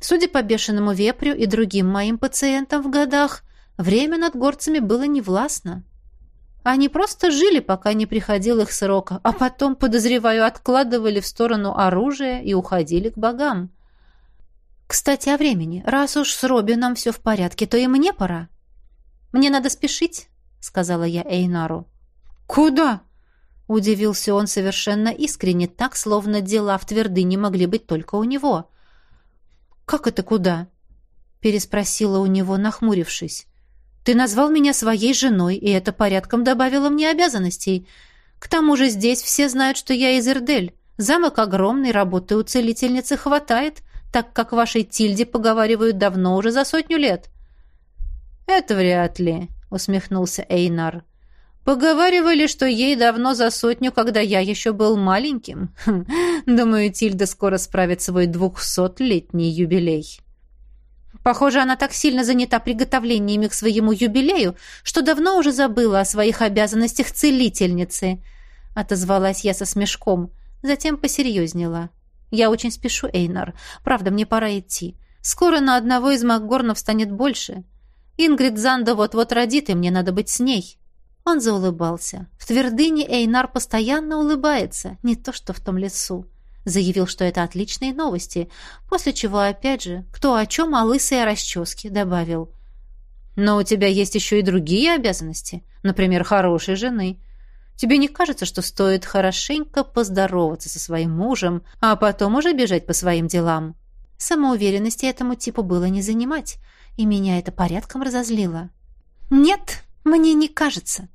Судя по бешеному вепрю и другим моим пациентам в годах, время над горцами было невластно. Они просто жили, пока не приходил их срок, а потом, подозреваю, откладывали в сторону оружие и уходили к богам. Кстати, о времени. Раз уж с Робином все в порядке, то и мне пора. Мне надо спешить, сказала я Эйнару. Куда? Удивился он совершенно искренне, так, словно дела в твердыне могли быть только у него. «Как это куда?» переспросила у него, нахмурившись. Ты назвал меня своей женой, и это порядком добавило мне обязанностей. К тому же здесь все знают, что я из Ирдель. Замок огромный, работы у целительницы хватает, так как вашей Тильде поговаривают давно уже за сотню лет». «Это вряд ли», — усмехнулся Эйнар. «Поговаривали, что ей давно за сотню, когда я еще был маленьким. Думаю, Тильда скоро справит свой двухсотлетний юбилей». Похоже, она так сильно занята приготовлениями к своему юбилею, что давно уже забыла о своих обязанностях целительницы. Отозвалась я со смешком, затем посерьезнела. Я очень спешу, Эйнар. Правда, мне пора идти. Скоро на одного из Макгорнов станет больше. Ингрид Занда вот-вот родит, и мне надо быть с ней. Он заулыбался. В твердыне Эйнар постоянно улыбается, не то что в том лесу. Заявил, что это отличные новости, после чего, опять же, кто о чем, о лысой расческе, добавил. «Но у тебя есть еще и другие обязанности, например, хорошей жены. Тебе не кажется, что стоит хорошенько поздороваться со своим мужем, а потом уже бежать по своим делам?» Самоуверенности этому типу было не занимать, и меня это порядком разозлило. «Нет, мне не кажется»,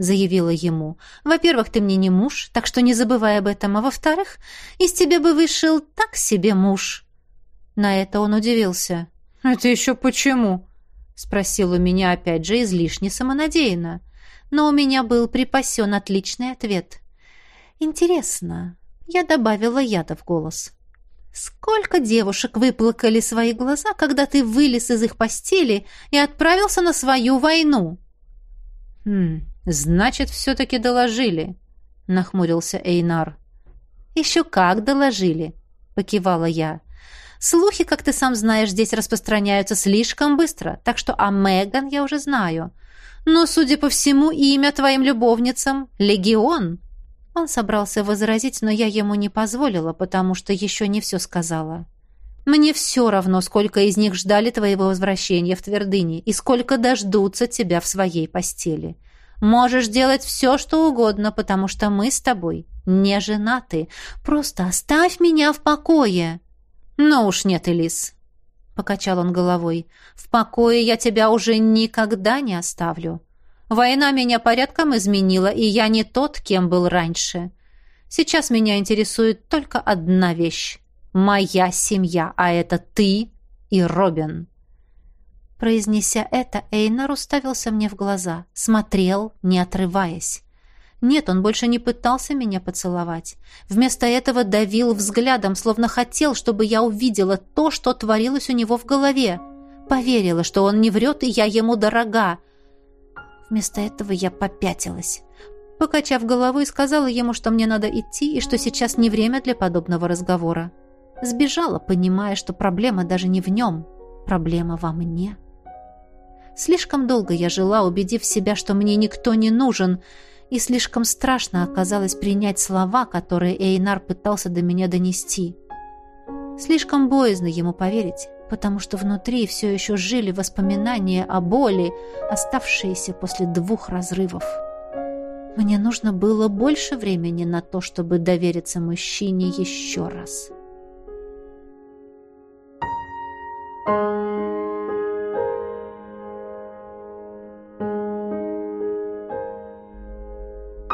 заявила ему. «Во-первых, ты мне не муж, так что не забывай об этом, а во-вторых, из тебя бы вышел так себе муж». На это он удивился. «Это еще почему?» — спросил у меня опять же излишне самонадеянно. Но у меня был припасен отличный ответ. «Интересно». Я добавила яда в голос. «Сколько девушек выплакали свои глаза, когда ты вылез из их постели и отправился на свою войну?» «Хм, «Значит, все-таки доложили», — нахмурился Эйнар. «Еще как доложили», — покивала я. «Слухи, как ты сам знаешь, здесь распространяются слишком быстро, так что о Меган я уже знаю. Но, судя по всему, имя твоим любовницам — Легион». Он собрался возразить, но я ему не позволила, потому что еще не все сказала. «Мне все равно, сколько из них ждали твоего возвращения в твердыне и сколько дождутся тебя в своей постели. Можешь делать все, что угодно, потому что мы с тобой не женаты. Просто оставь меня в покое». «Ну уж нет, Элис», — покачал он головой. «В покое я тебя уже никогда не оставлю. Война меня порядком изменила, и я не тот, кем был раньше. Сейчас меня интересует только одна вещь. Моя семья, а это ты и Робин». Произнеся это, Эйнар уставился мне в глаза, смотрел, не отрываясь. Нет, он больше не пытался меня поцеловать. Вместо этого давил взглядом, словно хотел, чтобы я увидела то, что творилось у него в голове. Поверила, что он не врет, и я ему дорога. Вместо этого я попятилась. Покачав головой, сказала ему, что мне надо идти и что сейчас не время для подобного разговора. Сбежала, понимая, что проблема даже не в нем. Проблема во мне. Слишком долго я жила, убедив себя, что мне никто не нужен, и слишком страшно оказалось принять слова, которые Эйнар пытался до меня донести. Слишком боязно ему поверить, потому что внутри все еще жили воспоминания о боли, оставшиеся после двух разрывов. Мне нужно было больше времени на то, чтобы довериться мужчине еще раз.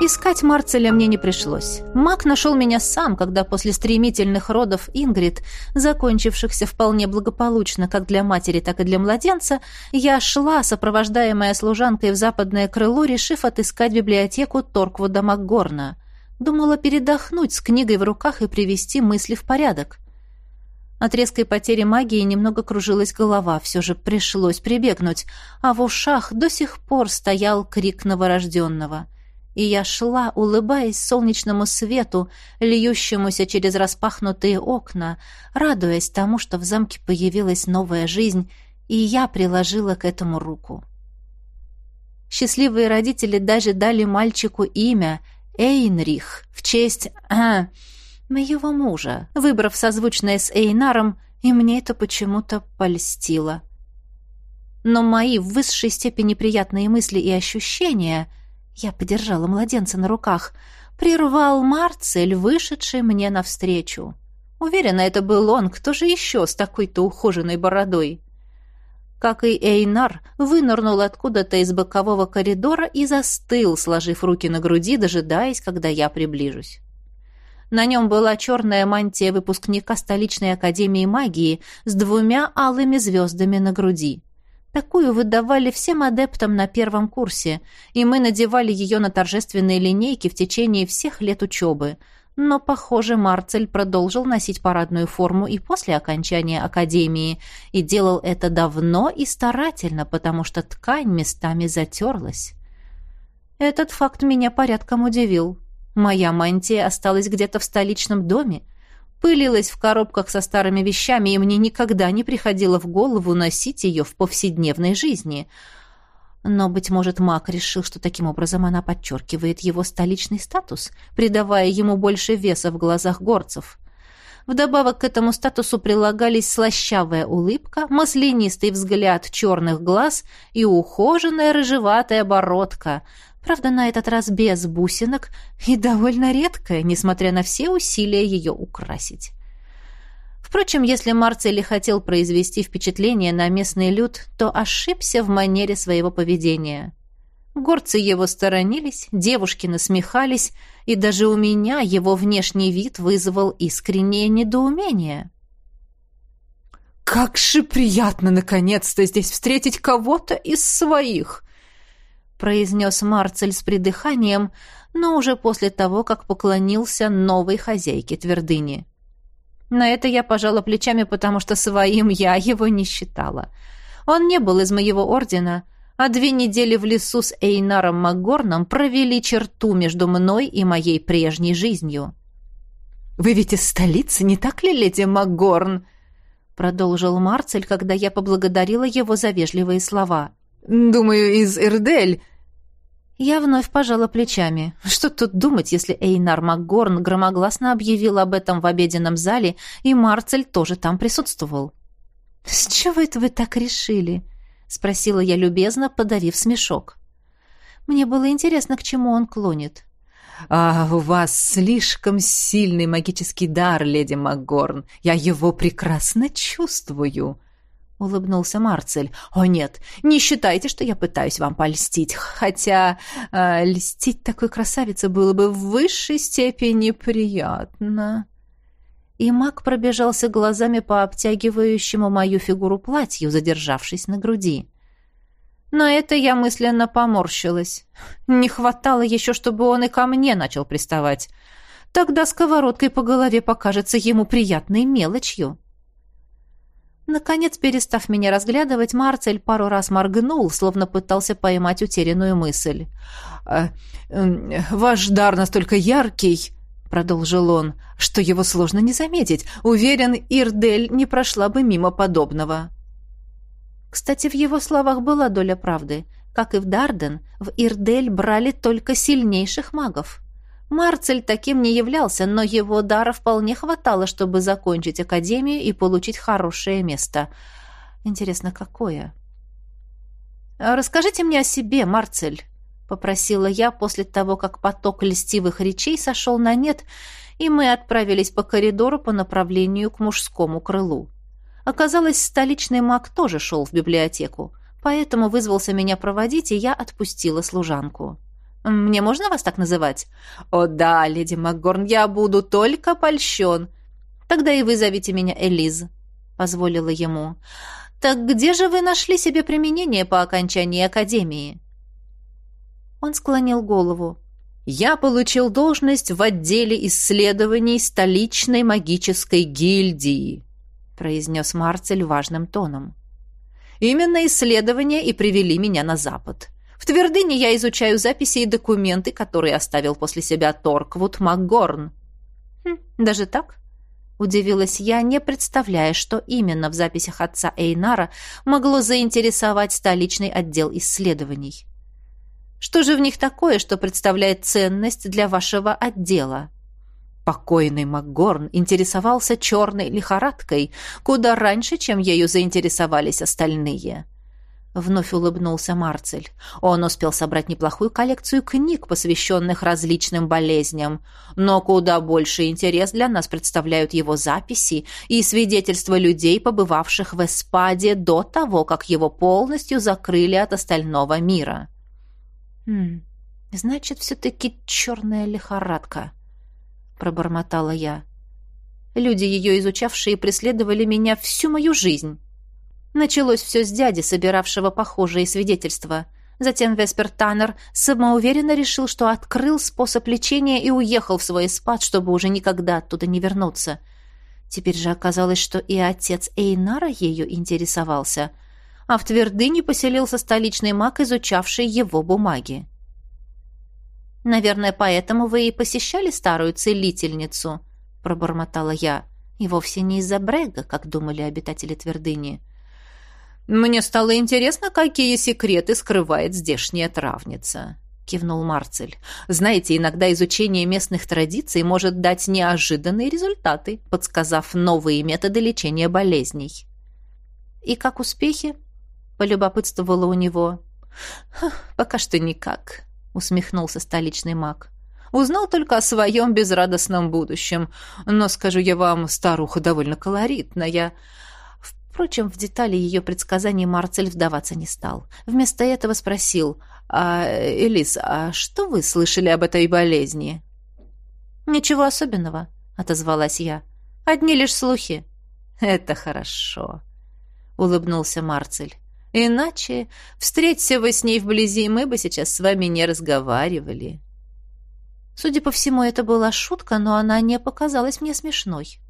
Искать Марцеля мне не пришлось. Маг нашел меня сам, когда после стремительных родов Ингрид, закончившихся вполне благополучно как для матери, так и для младенца, я шла, сопровождаемая служанкой в западное крыло, решив отыскать библиотеку Торквуда Макгорна. Думала передохнуть с книгой в руках и привести мысли в порядок. От резкой потери магии немного кружилась голова, все же пришлось прибегнуть, а в ушах до сих пор стоял крик новорожденного — и я шла, улыбаясь солнечному свету, льющемуся через распахнутые окна, радуясь тому, что в замке появилась новая жизнь, и я приложила к этому руку. Счастливые родители даже дали мальчику имя Эйнрих в честь а, моего мужа, выбрав созвучное с Эйнаром, и мне это почему-то польстило. Но мои в высшей степени приятные мысли и ощущения — я подержала младенца на руках. Прервал Марцель, вышедший мне навстречу. Уверена, это был он, кто же еще с такой-то ухоженной бородой? Как и Эйнар, вынырнул откуда-то из бокового коридора и застыл, сложив руки на груди, дожидаясь, когда я приближусь. На нем была черная мантия выпускника столичной академии магии с двумя алыми звездами на груди. Такую выдавали всем адептам на первом курсе, и мы надевали ее на торжественные линейки в течение всех лет учебы. Но, похоже, Марцель продолжил носить парадную форму и после окончания академии, и делал это давно и старательно, потому что ткань местами затерлась. Этот факт меня порядком удивил. Моя мантия осталась где-то в столичном доме, пылилась в коробках со старыми вещами, и мне никогда не приходило в голову носить ее в повседневной жизни. Но, быть может, маг решил, что таким образом она подчеркивает его столичный статус, придавая ему больше веса в глазах горцев. Вдобавок к этому статусу прилагались слащавая улыбка, маслянистый взгляд черных глаз и ухоженная рыжеватая бородка, Правда, на этот раз без бусинок и довольно редкая, несмотря на все усилия ее украсить. Впрочем, если Марцелли хотел произвести впечатление на местный люд, то ошибся в манере своего поведения. Горцы его сторонились, девушки насмехались, и даже у меня его внешний вид вызвал искреннее недоумение. «Как же приятно, наконец-то, здесь встретить кого-то из своих!» Произнес Марцель с придыханием, но уже после того, как поклонился новой хозяйке твердыни. На это я пожала плечами, потому что своим я его не считала. Он не был из моего ордена, а две недели в лесу с Эйнаром Макгорном провели черту между мной и моей прежней жизнью. «Вы ведь из столицы, не так ли, леди Макгорн?» продолжил Марцель, когда я поблагодарила его за вежливые слова. Думаю, из Эрдель. Я вновь пожала плечами. Что тут думать, если Эйнар Макгорн громогласно объявил об этом в обеденном зале, и Марцель тоже там присутствовал? «С чего это вы так решили?» — спросила я любезно, подавив смешок. Мне было интересно, к чему он клонит. «А у вас слишком сильный магический дар, леди МакГорн. Я его прекрасно чувствую», — улыбнулся Марцель. «О нет, не считайте, что я пытаюсь вам польстить, хотя э, льстить такой красавице было бы в высшей степени приятно». И маг пробежался глазами по обтягивающему мою фигуру платью, задержавшись на груди. На это я мысленно поморщилась. Не хватало еще, чтобы он и ко мне начал приставать. Тогда сковородкой по голове покажется ему приятной мелочью. Наконец, перестав меня разглядывать, Марцель пару раз моргнул, словно пытался поймать утерянную мысль. «Э, «Ваш дар настолько яркий», — продолжил он, — «что его сложно не заметить. Уверен, Ирдель не прошла бы мимо подобного». Кстати, в его словах была доля правды. Как и в Дарден, в Ирдель брали только сильнейших магов. Марцель таким не являлся, но его дара вполне хватало, чтобы закончить академию и получить хорошее место. Интересно, какое? «Расскажите мне о себе, Марцель», — попросила я после того, как поток льстивых речей сошел на нет, и мы отправились по коридору по направлению к мужскому крылу. Оказалось, столичный маг тоже шел в библиотеку, поэтому вызвался меня проводить, и я отпустила служанку. Мне можно вас так называть? О да, леди МакГорн, я буду только польщен. Тогда и вы зовите меня Элиз, позволила ему. Так где же вы нашли себе применение по окончании академии? Он склонил голову. Я получил должность в отделе исследований столичной магической гильдии, произнес Марцель важным тоном. Именно исследования и привели меня на запад. В Твердыне я изучаю записи и документы, которые оставил после себя Торквуд МакГорн. Хм, даже так? Удивилась я, не представляя, что именно в записях отца Эйнара могло заинтересовать столичный отдел исследований. Что же в них такое, что представляет ценность для вашего отдела? Покойный МакГорн интересовался черной лихорадкой куда раньше, чем ею заинтересовались остальные. Вновь улыбнулся Марцель. Он успел собрать неплохую коллекцию книг, посвященных различным болезням. Но куда больше интерес для нас представляют его записи и свидетельства людей, побывавших в Эспаде до того, как его полностью закрыли от остального мира. «Хм, значит, все-таки черная лихорадка», — пробормотала я. «Люди, ее изучавшие, преследовали меня всю мою жизнь». Началось все с дяди, собиравшего похожие свидетельства. Затем Веспер Таннер самоуверенно решил, что открыл способ лечения и уехал в свой спад, чтобы уже никогда оттуда не вернуться. Теперь же оказалось, что и отец Эйнара ею интересовался, а в твердыне поселился столичный маг, изучавший его бумаги. «Наверное, поэтому вы и посещали старую целительницу», — пробормотала я, «и вовсе не из-за Брега, как думали обитатели твердыни». «Мне стало интересно, какие секреты скрывает здешняя травница», — кивнул Марцель. «Знаете, иногда изучение местных традиций может дать неожиданные результаты, подсказав новые методы лечения болезней». «И как успехи?» — полюбопытствовала у него. «Пока что никак», — усмехнулся столичный маг. Узнал только о своем безрадостном будущем. Но, скажу я вам, старуха довольно колоритная. Впрочем, в детали ее предсказаний Марцель вдаваться не стал. Вместо этого спросил, «А, Элис, а что вы слышали об этой болезни?» «Ничего особенного», — отозвалась я. «Одни лишь слухи». «Это хорошо», — улыбнулся Марцель. «Иначе, встреться вы с ней вблизи, мы бы сейчас с вами не разговаривали». Судя по всему, это была шутка, но она не показалась мне смешной.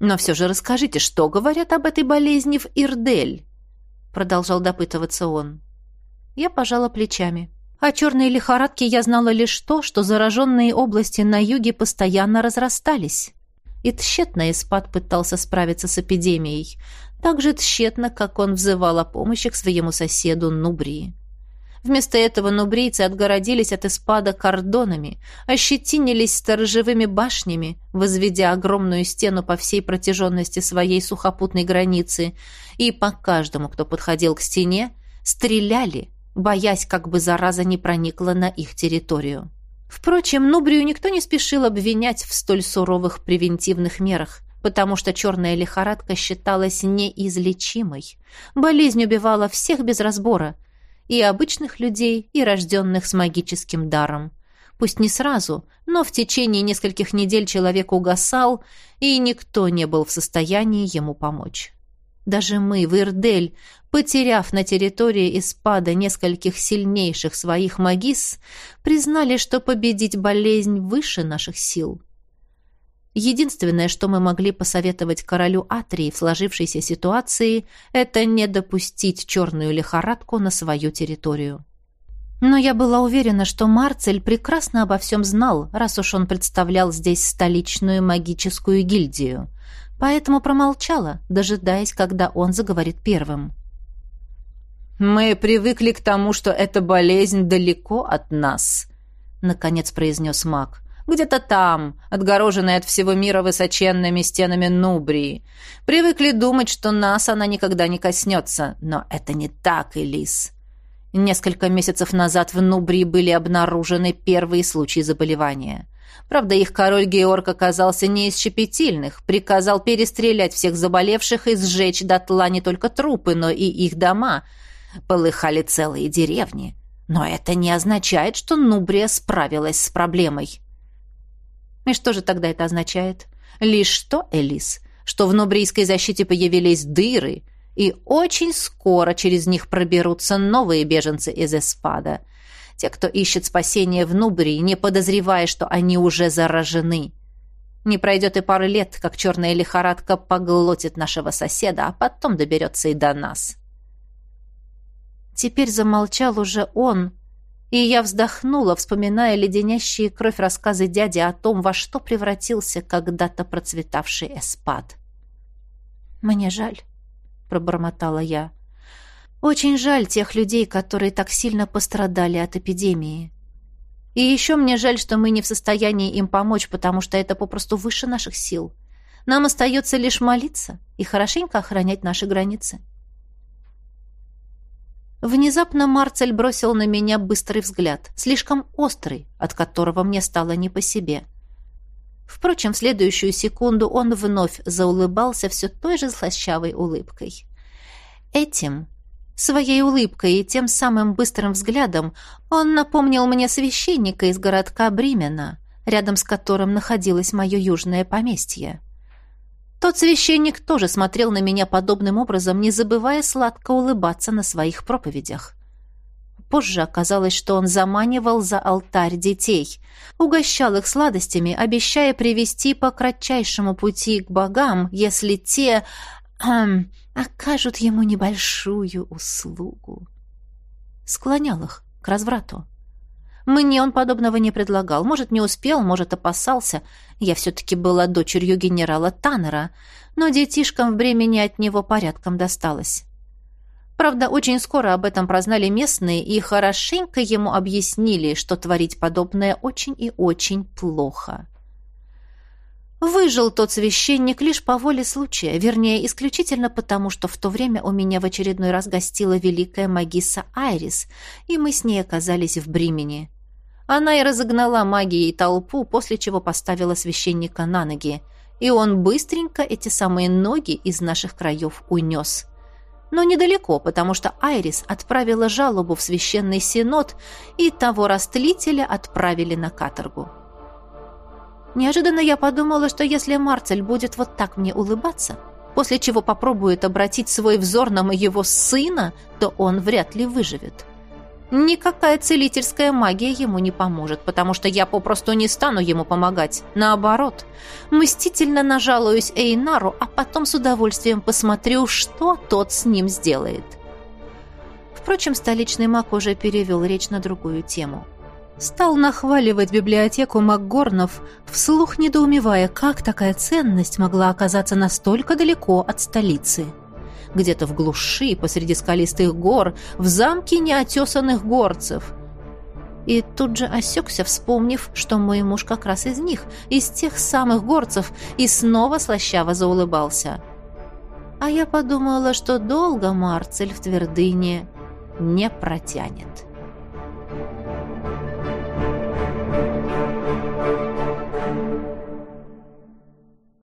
Но все же расскажите, что говорят об этой болезни в Ирдель?» Продолжал допытываться он. Я пожала плечами. О черной лихорадке я знала лишь то, что зараженные области на юге постоянно разрастались. И тщетно Испад пытался справиться с эпидемией, так же тщетно, как он взывал о помощи к своему соседу Нубрии. Вместо этого нубрийцы отгородились от испада кордонами, ощетинились сторожевыми башнями, возведя огромную стену по всей протяженности своей сухопутной границы, и по каждому, кто подходил к стене, стреляли, боясь, как бы зараза не проникла на их территорию. Впрочем, Нубрию никто не спешил обвинять в столь суровых превентивных мерах, потому что черная лихорадка считалась неизлечимой. Болезнь убивала всех без разбора, и обычных людей, и рожденных с магическим даром. Пусть не сразу, но в течение нескольких недель человек угасал, и никто не был в состоянии ему помочь. Даже мы, в Ирдель, потеряв на территории Испада нескольких сильнейших своих магис, признали, что победить болезнь выше наших сил. Единственное, что мы могли посоветовать королю Атрии в сложившейся ситуации, это не допустить черную лихорадку на свою территорию. Но я была уверена, что Марцель прекрасно обо всем знал, раз уж он представлял здесь столичную магическую гильдию. Поэтому промолчала, дожидаясь, когда он заговорит первым. «Мы привыкли к тому, что эта болезнь далеко от нас», — наконец произнес маг. «Где-то там, отгороженная от всего мира высоченными стенами Нубрии. Привыкли думать, что нас она никогда не коснется. Но это не так, Элис. Несколько месяцев назад в Нубрии были обнаружены первые случаи заболевания. Правда, их король Георг оказался не из щепетильных, приказал перестрелять всех заболевших и сжечь дотла не только трупы, но и их дома — Полыхали целые деревни. Но это не означает, что Нубрия справилась с проблемой. И что же тогда это означает? Лишь то, Элис, что в нубрийской защите появились дыры, и очень скоро через них проберутся новые беженцы из Эспада. Те, кто ищет спасения в Нубрии, не подозревая, что они уже заражены. Не пройдет и пары лет, как черная лихорадка поглотит нашего соседа, а потом доберется и до нас. Теперь замолчал уже он, и я вздохнула, вспоминая леденящие кровь рассказы дяди о том, во что превратился когда-то процветавший эспад. «Мне жаль», — пробормотала я. «Очень жаль тех людей, которые так сильно пострадали от эпидемии. И еще мне жаль, что мы не в состоянии им помочь, потому что это попросту выше наших сил. Нам остается лишь молиться и хорошенько охранять наши границы». Внезапно Марцель бросил на меня быстрый взгляд, слишком острый, от которого мне стало не по себе. Впрочем, в следующую секунду он вновь заулыбался все той же слащавой улыбкой. Этим, своей улыбкой и тем самым быстрым взглядом, он напомнил мне священника из городка Бримена, рядом с которым находилось мое южное поместье. Тот священник тоже смотрел на меня подобным образом, не забывая сладко улыбаться на своих проповедях. Позже оказалось, что он заманивал за алтарь детей, угощал их сладостями, обещая привести по кратчайшему пути к богам, если те эм, окажут ему небольшую услугу. Склонял их к разврату. Мне он подобного не предлагал. Может, не успел, может, опасался. Я все-таки была дочерью генерала Таннера, но детишкам в бремени от него порядком досталось. Правда, очень скоро об этом прознали местные и хорошенько ему объяснили, что творить подобное очень и очень плохо. Выжил тот священник лишь по воле случая, вернее, исключительно потому, что в то время у меня в очередной раз гостила великая магисса Айрис, и мы с ней оказались в Бримени. Она и разогнала магией толпу, после чего поставила священника на ноги, и он быстренько эти самые ноги из наших краев унес. Но недалеко, потому что Айрис отправила жалобу в священный синод, и того растлителя отправили на каторгу. Неожиданно я подумала, что если Марцель будет вот так мне улыбаться, после чего попробует обратить свой взор на моего сына, то он вряд ли выживет. Никакая целительская магия ему не поможет, потому что я попросту не стану ему помогать. Наоборот, мстительно нажалуюсь Эйнару, а потом с удовольствием посмотрю, что тот с ним сделает. Впрочем, столичный маг уже перевел речь на другую тему. Стал нахваливать библиотеку МакГорнов, вслух недоумевая, как такая ценность могла оказаться настолько далеко от столицы где-то в глуши, посреди скалистых гор, в замке неотесанных горцев. И тут же осекся, вспомнив, что мой муж как раз из них, из тех самых горцев, и снова слащаво заулыбался. А я подумала, что долго Марцель в твердыне не протянет.